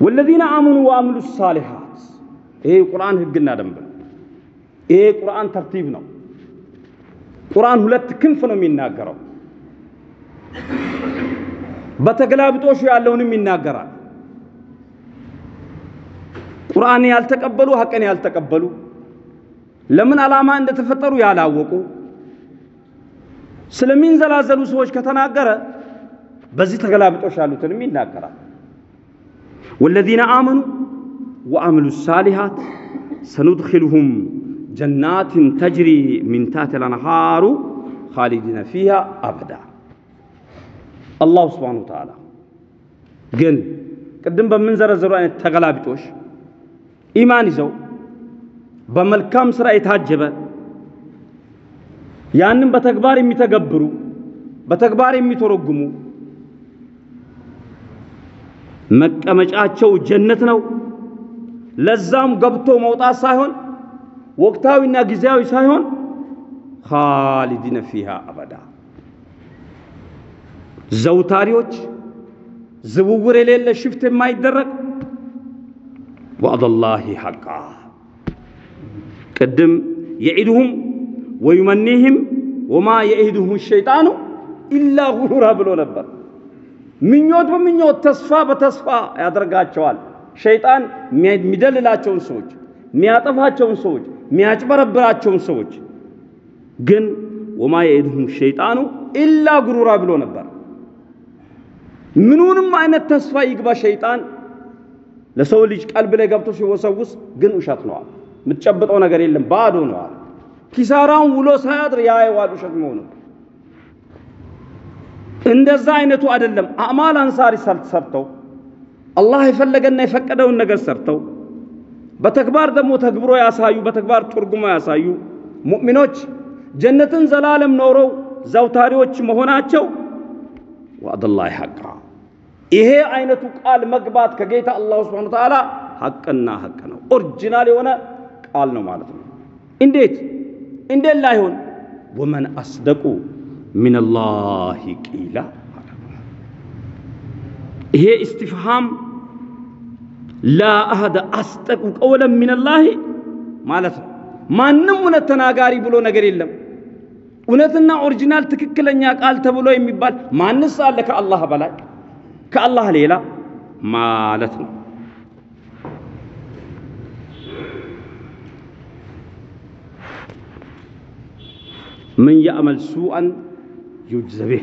ወለዚነ አመኑ ወአምሉ ሳሊሓት ይሄ ቁርአን ህግና ደንብ ነው። ይሄ ቁርአን ተርቲብ ነው። ቁርአን ሁለት ክንፍ ነው የሚናገረው። በተገላብጦሹ ያለውንም ይናገራል። ቁርአን ያልተቀበሉ ሐቅን ያልተቀበሉ ለምን ዓላማ እንደተፈጠሩ ያላወቁ ስለሚንዘላዘሉ ሰዎች ከተናገረ በዚህ ተገላብጦሽ ያሉትንም ይናገራል። ወለዚነ አመኑ ወአምሉ ሳሊሃት ሰኑድኪልሁም ጀናትን ተጅሪ ሚን ታሕቲሃ አልአንሃሩ ኻሊዲነ ፊሃ አበዳ። አላሁ ስብሓነሁ ወተዓላ ግን ቅድም በምንዘረዘሩ አይነት ተገላቢጦሽ ኢማን ይዘው በመልካም ስራ የታጀበ ያንን በተግባር የሚተገብሩ በተግባር የሚተረጉሙ መቀመጫቸው ጀነት ነው። ለዛም ገብቶ መውጣት ሳይሆን ወቅታዊና ጊዜያዊ ሳይሆን ኻሊዲነ ፊሃ አበዳ ዘውታሪዎች፣ ዝውውር የሌለ ሽፍት የማይደረግ ወዐደላሂ ሐቃ ቅድም የዒድሁም ወዩመኒህም ወማ የዒድሁም ሸይጣኑ ኢላ ጉሩራ ብሎ ነበር። ምኞት በምኞት ተስፋ በተስፋ ያደርጋቸዋል። ሸይጣን የሚደልላቸውን ሰዎች፣ የሚያጠፋቸውን ሰዎች፣ የሚያጭበረብራቸውን ሰዎች ግን ወማ የዒድሁም ሸይጣኑ ኢላ ጉሩራ ብሎ ነበር። ምኑንም አይነት ተስፋ ይግባ ሸይጣን ለሰው ልጅ ቀልብ ላይ ገብቶ ሲወሰውስ ግን ውሸት ነዋል። የምትጨብጠው ነገር የለም ባዶ ነዋል። ኪሳራውን ውሎ ሳያድር ያየዋል ውሸት መሆኑ። እንደዛ አይነቱ አይደለም። አዕማል አንሳሪ ሰርተው አላህ የፈለገና የፈቀደውን ነገር ሰርተው በተግባር ደግሞ ተግብሮ ያሳዩ፣ በተግባር ትርጉሞ ያሳዩ ሙእሚኖች ጀነትን ዘላለም ኖረው ዘውታሪዎች መሆናቸው وعد الله حقا ይሄ አይነቱ ቃል መግባት ከጌታ الله سبحانه وتعالى ሐቅና ሐቅ ነው። original የሆነ ቃል ነው ማለት ነው። እንዴት እንዴት ላይሆን ومن أصدق من الله قيلا ይሄ استفهام لا أحد أصدق قولا من الله ማለት ነው። ማንም እውነት ተናጋሪ ብሎ ነገር የለም። እውነትና original ትክክለኛ ቃል ተብሎ የሚባል ማንስ አለ ከአላህ በላይ ከአላህ ሌላ ማለት ነው። من يعمل سوءا به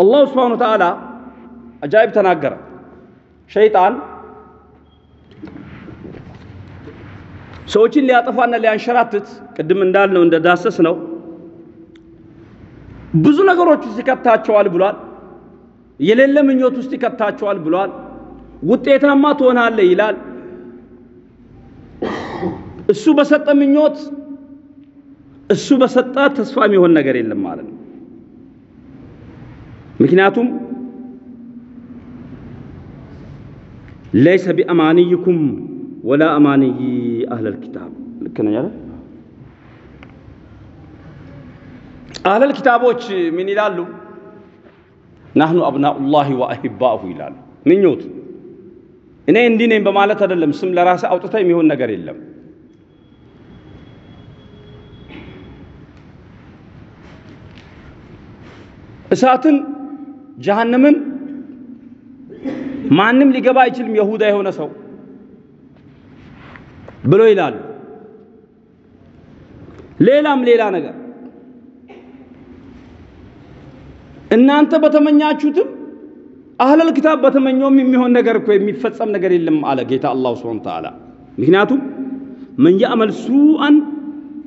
الله سبحانه وتعالى አጃኢብ ተናገረ። ሸይጣን ሰዎችን ሊያጠፋና ሊያንሸራትት ቅድም እንዳልነው እንደዳሰስ ነው ብዙ ነገሮች ውስጥ ይከታቸዋል ብሏል። የሌለ ምኞት ውስጥ ይከታቸዋል ብሏል። ውጤታማ ትሆናለህ ይላል። እሱ በሰጠ ምኞት እሱ በሰጠ ተስፋ የሚሆን ነገር የለም ማለት ነው። ምክንያቱም ለይሰ ቢአማንይኩም ወላ አማንይ አህለል ኪታብ ልክ ነኝ? አህለል ኪታቦች ምን ይላሉ? ናህኑ አብናኡላሂ ወአሂባሁ ይላሉ። ምኞት እኔ እንዲህ ነኝ በማለት አይደለም። ስም ለራሴ አውጥታ የሚሆን ነገር የለም። እሳትን ጀሃነምን ማንም ሊገባ አይችልም የሁዳ የሆነ ሰው ብሎ ይላሉ። ሌላም ሌላ ነገር እናንተ በተመኛችሁትም አህለል ኪታብ በተመኘውም የሚሆን ነገር እኮ የሚፈጸም ነገር የለም አለ ጌታ አላሁ ሱብሓነሁ ወተዓላ። ምክንያቱም መን ያዕመል ሱአን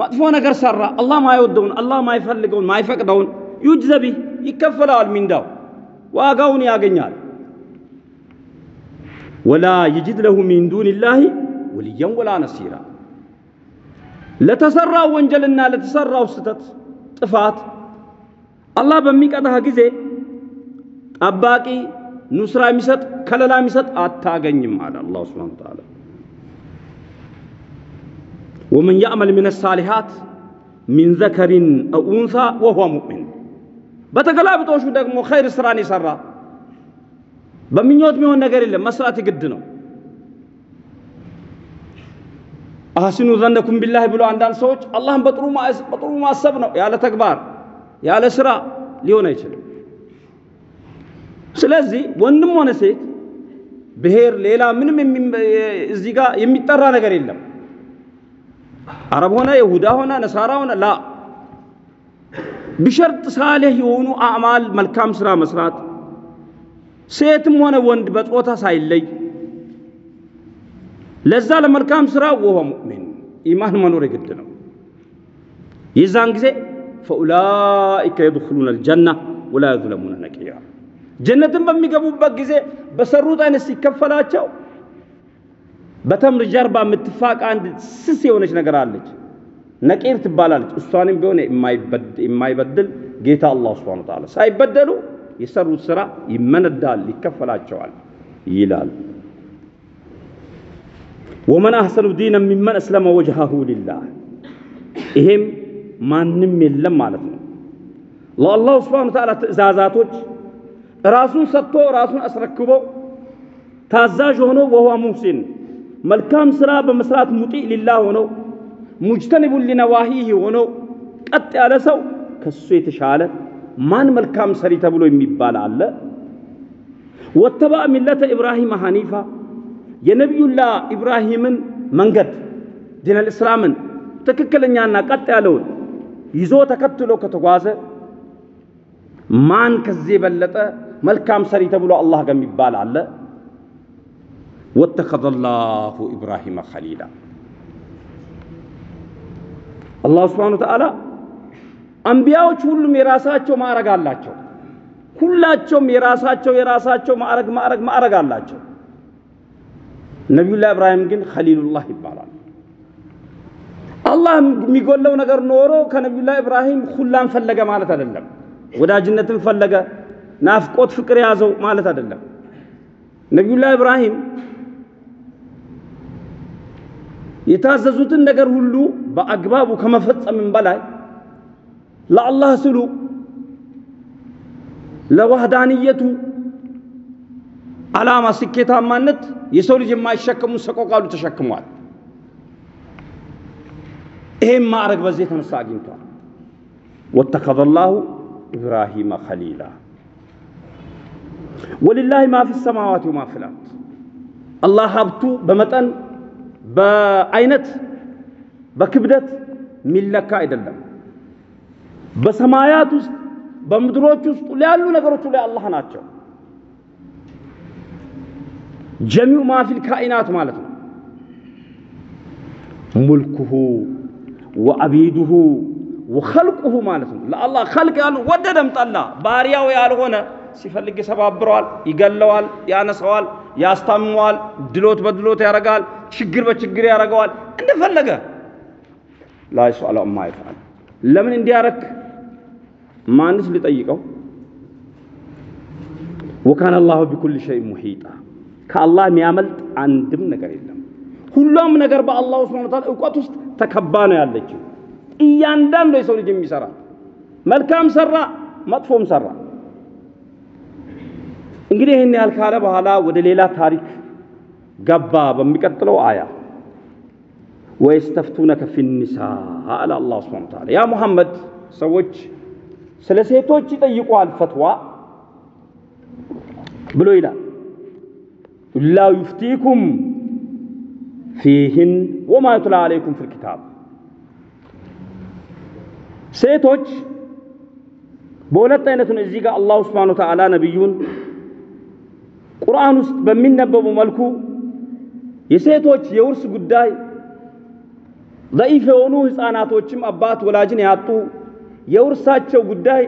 መጥፎ ነገር ሰራ አላህ ማይወደውን አላህ ማይፈልገውን ማይፈቅደውን ዩጅዘ ይከፈለዋል፣ ሚንዳው ዋጋውን ያገኛል። ወላ ይጅድ ለሁ ሚን ዱኒላሂ ወልየን ወላ ነሲራ ለተሰራው ወንጀልና ለተሰራው ስተት ጥፋት አላህ በሚቀጣህ ጊዜ ጠባቂ ኑስራ የሚሰጥ ከለላ የሚሰጥ አታገኝም አለ አላሁ ሱብሓነሁ ወተዓላ። ወመን ያዕመል ሚነ ሳሊሃት ሚን ዘከሪን አው ኡንሳ ወሁወ ሙእሚን በተገላብጦሹ ደግሞ ኸይር ስራን የሰራ በምኞት የሚሆን ነገር የለም፣ መስራት ግድ ነው። አህሲኑ ዘነኩም ቢላህ ብሎ አንዳንድ ሰዎች አላህን በጥሩ ማሰብ ነው ያለ ተግባር ያለ ስራ ሊሆን አይችልም። ስለዚህ ወንድም ሆነ ሴት ብሔር፣ ሌላ ምንም እዚህ ጋር የሚጠራ ነገር የለም። አረብ ሆነ የሁዳ ሆነ ነሳራ ሆነ ላ ቢሸርጥ ሳሌህ የሆኑ አዕማል መልካም ስራ መስራት ሴትም ሆነ ወንድ በጾታ ሳይለይ ለዛ ለመልካም ስራ ወሆ ሙእሚን ኢማን መኖር የግድ ነው። የዛን ጊዜ ፈኡላኢከ የድኹሉነ አልጀና ወላ ዩዝለሙነ ነቂራ ጀነትን በሚገቡበት ጊዜ በሰሩት አይነት ሲከፈላቸው በተምር ጀርባ የምትፋቅ አንድ ስስ የሆነች ነገር አለች፣ ነቂር ትባላለች። እሷንም ቢሆን የማይበድል ጌታ አላህ ሱብሓነሁ ወተዓላ ሳይበደሉ የሰሩት ስራ ይመነዳል፣ ይከፈላቸዋል ይላል። ወመን አህሰኑ ዲነን ሚመን አስለመ ወጅሀሁ ሊላህ ይሄም ማንም የለም ማለት ነው። ለአላሁ ሱብሓነሁ ወተዓላ ትእዛዛቶች ራሱን ሰጥቶ ራሱን አስረክቦ ታዛዥ ሆኖ ወሁወ ሙህሲን መልካም ስራ በመስራት ሙጢእ ሊላህ ሆኖ ሙጅተኒቡን ሊነዋሂህ ሆኖ ቀጥ ያለ ሰው ከሱ የተሻለ ማን መልካም ሰሪ ተብሎ የሚባል አለ? ወተባአ ሚለተ ኢብራሂም ሐኒፋ የነቢዩላህ ኢብራሂምን መንገድ ዲነል እስላምን ትክክለኛና ቀጥ ያለውን ይዞ ተከትሎ ከተጓዘ ማን ከዚህ የበለጠ መልካም ሰሪ ተብሎ አላህ ጋር የሚባል አለ? ወተኸዘ ላሁ ኢብራሂመ ኸሊላ አላህ ስብሓነ ወተዓላ አንቢያዎች ሁሉም የራሳቸው ማዕረግ አላቸው። ሁላቸውም የራሳቸው የራሳቸው ማዕረግ ማዕረግ ማዕረግ አላቸው። ነቢዩላህ ኢብራሂም ግን ኸሊሉላህ ይባላል። አላህ የሚጎለው ነገር ኖሮ ከነቢዩላህ ኢብራሂም ሁላን ፈለገ ማለት አይደለም። ወዳጅነትን ፈለገ፣ ናፍቆት ፍቅር ያዘው ማለት አይደለም። ነቢዩላህ ኢብራሂም የታዘዙትን ነገር ሁሉ በአግባቡ ከመፈጸምም በላይ ለአላህ ስሉ ለዋህዳንየቱ ዓላማ ስኬታማነት የሰው ልጅ የማይሸከመው ሰቆቃ ሁሉ ተሸክሟል። ይሄም ማዕረግ በዚህ የተነሳ አግኝቷል። واتخذ الله إبراهيم خليلا ولله ما في السماوات وما في الأرض አላህ ሀብቱ በመጠን በአይነት በክብደት የሚለካ አይደለም። በሰማያት ውስጥ በምድሮች ውስጥ ያሉ ነገሮች ሁሉ አላህ ናቸው። ጀሚዑ ማፊል ካኢናት ማለት ነው። ሙልኩሁ ወአቢዱሁ ወኸልቁሁ ማለት ነው። ለአላህ ኸልቅ ያሉ ወደደም ጠላ ባሪያው ያልሆነ ሲፈልግ ይሰባብረዋል፣ ይገለዋል፣ ያነሰዋል፣ ያስታምመዋል፣ ድሎት በድሎት ያደርጋል፣ ችግር በችግር ያደርገዋል። እንደፈለገ ላ ይስአሉ አማ ይፍዐል። ለምን እንዲያረክ ማንስ ሊጠይቀው? ወካነ አላሁ ቢኩል ሸይእ ሙሒጣ ከአላህ የሚያመልጥ አንድም ነገር የለም። ሁሉም ነገር በአላሁ ሱብሓነሁ ወተዓላ እውቀት ውስጥ ተከባ ነው ያለችው። እያንዳንዱ የሰው ልጅ የሚሰራ መልካም ሰራ፣ መጥፎም ሰራ። እንግዲህ ይህን ያህል ካለ በኋላ ወደ ሌላ ታሪክ ገባ። በሚቀጥለው አያ ወየስተፍቱነከ ፊኒሳ አለ አላህ ሱብሓነሁ ወተዓላ ያ ሙሐመድ ሰዎች ስለ ሴቶች ይጠይቋል ፈትዋ ብሎ ይላል። ላሁ ዩፍቲኩም ፊህን ወማ ዩትላ አለይኩም ፊል ኪታብ ሴቶች በሁለት አይነት ነው። እዚህ ጋር አላሁ ሱብሓነሁ ወተዓላ ነቢዩን ቁርአን ውስጥ በሚነበቡ መልኩ የሴቶች የውርስ ጉዳይ ደኢፍ የሆኑ ህፃናቶችም አባት ወላጅን ያጡ የውርሳቸው ጉዳይ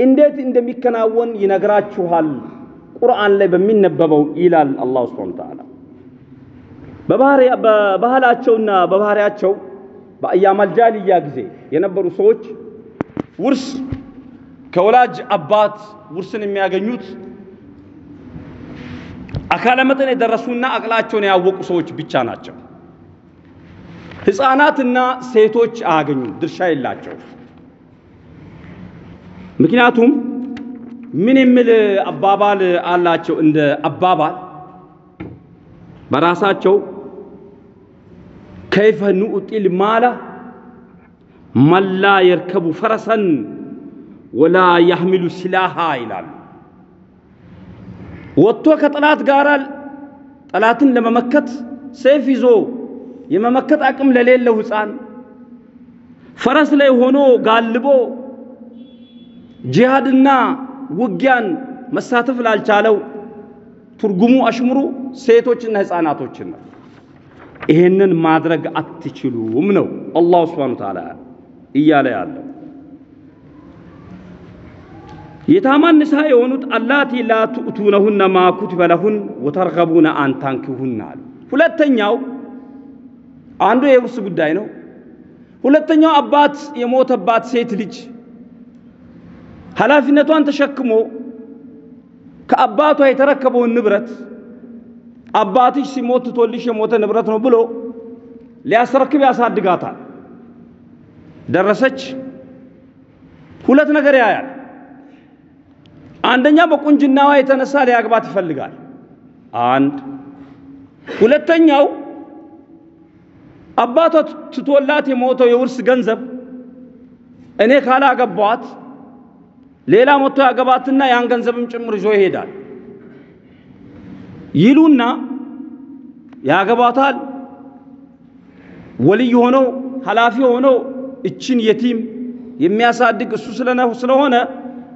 እንዴት እንደሚከናወን ይነግራችኋል ቁርአን ላይ በሚነበበው ይላል አላሁ ሱብሓነሁ ወተዓላ። በባህላቸውና በባህሪያቸው በአያማል ጃልያ ጊዜ የነበሩ ሰዎች ውርስ ከወላጅ አባት ውርስን የሚያገኙት አካለ መጠን የደረሱና አቅላቸውን ያወቁ ሰዎች ብቻ ናቸው። ህፃናትና ሴቶች አያገኙም፣ ድርሻ የላቸው። ምክንያቱም ምን የሚል አባባል አላቸው? እንደ አባባል በራሳቸው ከይፈ ኑዕጢል ማላ መላ የርከቡ ፈረሰን ወላ ያህሚሉ ሲላሃ ይላሉ። ወጥቶ ከጠላት ጋር ጠላትን ለመመከት ሰይፍ ይዞ የመመከት አቅም ለሌለው ሕፃን ፈረስ ላይ ሆኖ ጋልቦ ጂሃድና ውጊያን መሳተፍ ላልቻለው ትርጉሙ አሽሙሩ ሴቶችና ሕፃናቶችን ነው። ይሄንን ማድረግ አትችሉም ነው አላሁ ስብሓነሁ ወተዓላ እያለ ያለው። የታማን ንሳ የሆኑት አላቲ ላ ትኡቱነሁነ ማ ኩቲበ ለሁን ወተርገቡነ አን አሉ። ሁለተኛው አንዱ የውርስ ጉዳይ ነው። ሁለተኛው አባት የሞተባት ሴት ልጅ ኃላፊነቷን ተሸክሞ ከአባቷ የተረከበውን ንብረት አባትሽ ሲሞት ትቶልሽ የሞተ ንብረት ነው ብሎ ሊያስረክብ ያሳድጋታል። ደረሰች፣ ሁለት ነገር ያያል። አንደኛ በቁንጅናዋ የተነሳ ሊያግባት ይፈልጋል። አንድ ሁለተኛው አባቷ ትቶላት የሞተው የውርስ ገንዘብ እኔ ካላገባዋት ሌላ ሞቶ ያገባትና ያን ገንዘብም ጭምር ይዞ ይሄዳል ይሉና ያገባታል። ወልይ ሆነው ኃላፊ ሆነው እችን የቲም የሚያሳድግ እሱ ስለሆነ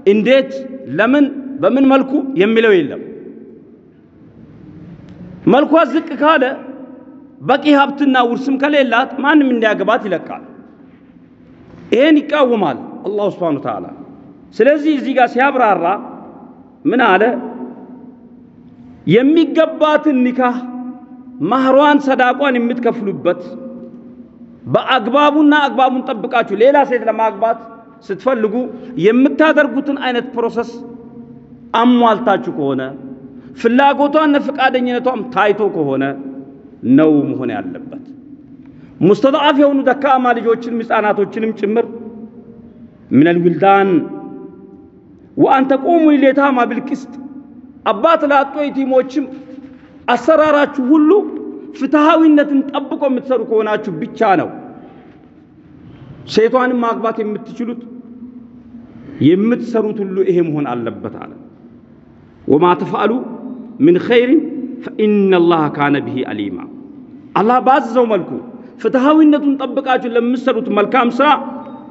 እንዴት፣ ለምን፣ በምን መልኩ የሚለው የለም። መልኳ ዝቅ ካለ በቂ ሀብትና ውርስም ከሌላት ማንም እንዲያገባት ይለቃል። ይሄን ይቃወማል አላሁ ስብሓነሁ ወተዓላ። ስለዚህ እዚህ ጋር ሲያብራራ ምን አለ? የሚገባትን ኒካህ ማህሯን ሰዳቋን የምትከፍሉበት በአግባቡና አግባቡን ጠብቃችሁ ሌላ ሴት ለማግባት ስትፈልጉ የምታደርጉትን አይነት process አሟልታችሁ ከሆነ ፍላጎቷና ፈቃደኝነቷም ታይቶ ከሆነ ነው መሆን ያለበት። مستضعف የሆኑ ደካማ ልጆችንም ሕፃናቶችንም ጭምር ሚነል ዊልዳን ወአን ተቆሙ ሊልየታማ ቢልቅስጥ አባት ላጡ የቲሞችም አሰራራችሁ ሁሉ ፍትሃዊነትን ጠብቆ የምትሰሩ ከሆናችሁ ብቻ ነው ሴቷንም ማግባት የምትችሉት። የምትሰሩት ሁሉ ይሄ መሆን አለበት አለ። ወማ ተፍአሉ ምን ኸይሪን ፈኢነላህ ካነ ብሂ አሊማ። አላህ ባዘዘው መልኩ ፍትሃዊነቱን ጠብቃችሁ ለምትሰሩት መልካም ስራ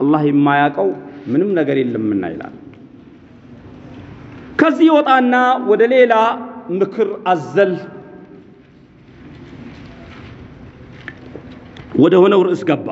አላህ የማያውቀው ምንም ነገር የለምና ይላል። ከዚህ ወጣና ወደ ሌላ ምክር አዘል ወደ ሆነው ርዕስ ገባ።